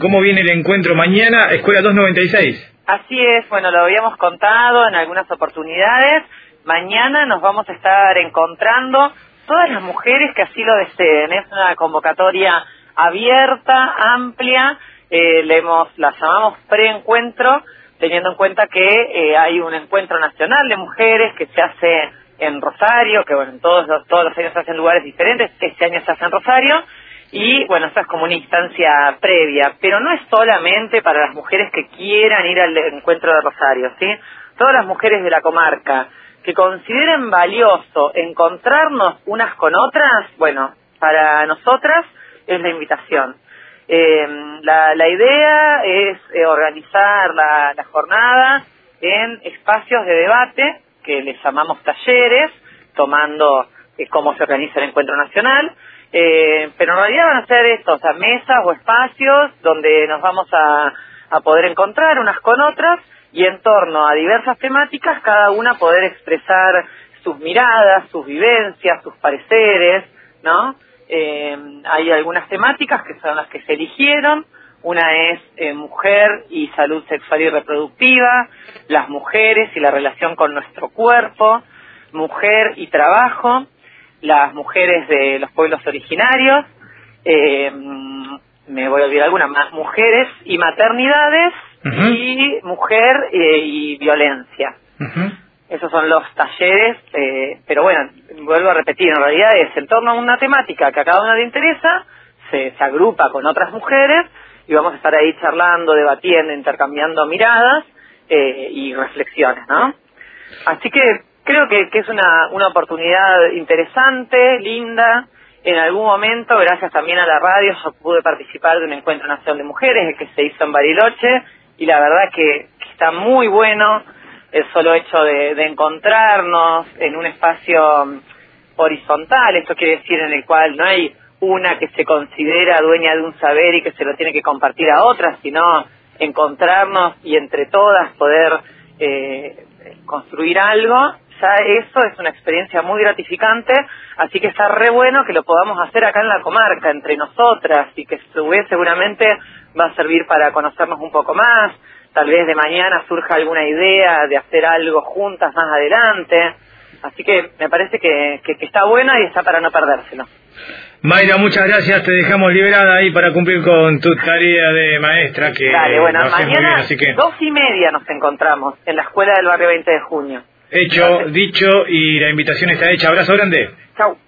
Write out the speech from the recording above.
¿Cómo viene el encuentro mañana? Escuela 296. Así es, bueno, lo habíamos contado en algunas oportunidades. Mañana nos vamos a estar encontrando todas las mujeres que así lo deseen. Es una convocatoria abierta, amplia. Eh, le hemos, la llamamos preencuentro, teniendo en cuenta que eh, hay un encuentro nacional de mujeres que se hace en Rosario, que bueno, todos los, todos los años se hace en lugares diferentes. Este año se hace en Rosario y bueno, esta es como una instancia previa, pero no es solamente para las mujeres que quieran ir al encuentro de Rosario, ¿sí? Todas las mujeres de la comarca que consideren valioso encontrarnos unas con otras, bueno, para nosotras es la invitación. Eh, la, la, idea es eh, organizar la, la jornada en espacios de debate que les llamamos talleres, tomando eh, cómo se organiza el encuentro nacional, eh, pero en realidad van a ser estos, o mesas o espacios donde nos vamos a, a poder encontrar unas con otras y en torno a diversas temáticas cada una poder expresar sus miradas, sus vivencias, sus pareceres, ¿no? Eh, hay algunas temáticas que son las que se eligieron, una es eh, mujer y salud sexual y reproductiva, las mujeres y la relación con nuestro cuerpo, mujer y trabajo, las mujeres de los pueblos originarios, eh, me voy a olvidar algunas más, mujeres y maternidades y mujer eh, y violencia. Esos son los talleres, eh, pero bueno, vuelvo a repetir, en realidad es en torno a una temática que a cada una le interesa, se, se agrupa con otras mujeres y vamos a estar ahí charlando, debatiendo, intercambiando miradas eh, y reflexiones, ¿no? Así que creo que, que es una, una oportunidad interesante, linda. En algún momento, gracias también a la radio, yo pude participar de un encuentro nacional de mujeres que se hizo en Bariloche y la verdad que, que está muy bueno el solo hecho de, encontrarnos en un espacio horizontal, esto quiere decir en el cual no hay una que se considera dueña de un saber y que se lo tiene que compartir a otras, sino encontrarnos y entre todas poder eh, construir algo ya eso es una experiencia muy gratificante, así que está re bueno que lo podamos hacer acá en la comarca, entre nosotras, y que su vez seguramente va a servir para conocernos un poco más, tal vez de mañana surja alguna idea de hacer algo juntas más adelante, así que me parece que, que, que está bueno y está para no perdérselo. Mayra, muchas gracias. Te dejamos liberada ahí para cumplir con tu tarea de maestra. que Dale, bueno, mañana bien, así que... dos y media nos encontramos en la escuela del barrio 20 de junio. Hecho, dicho y la invitación está hecha. Abrazo grande. Chau.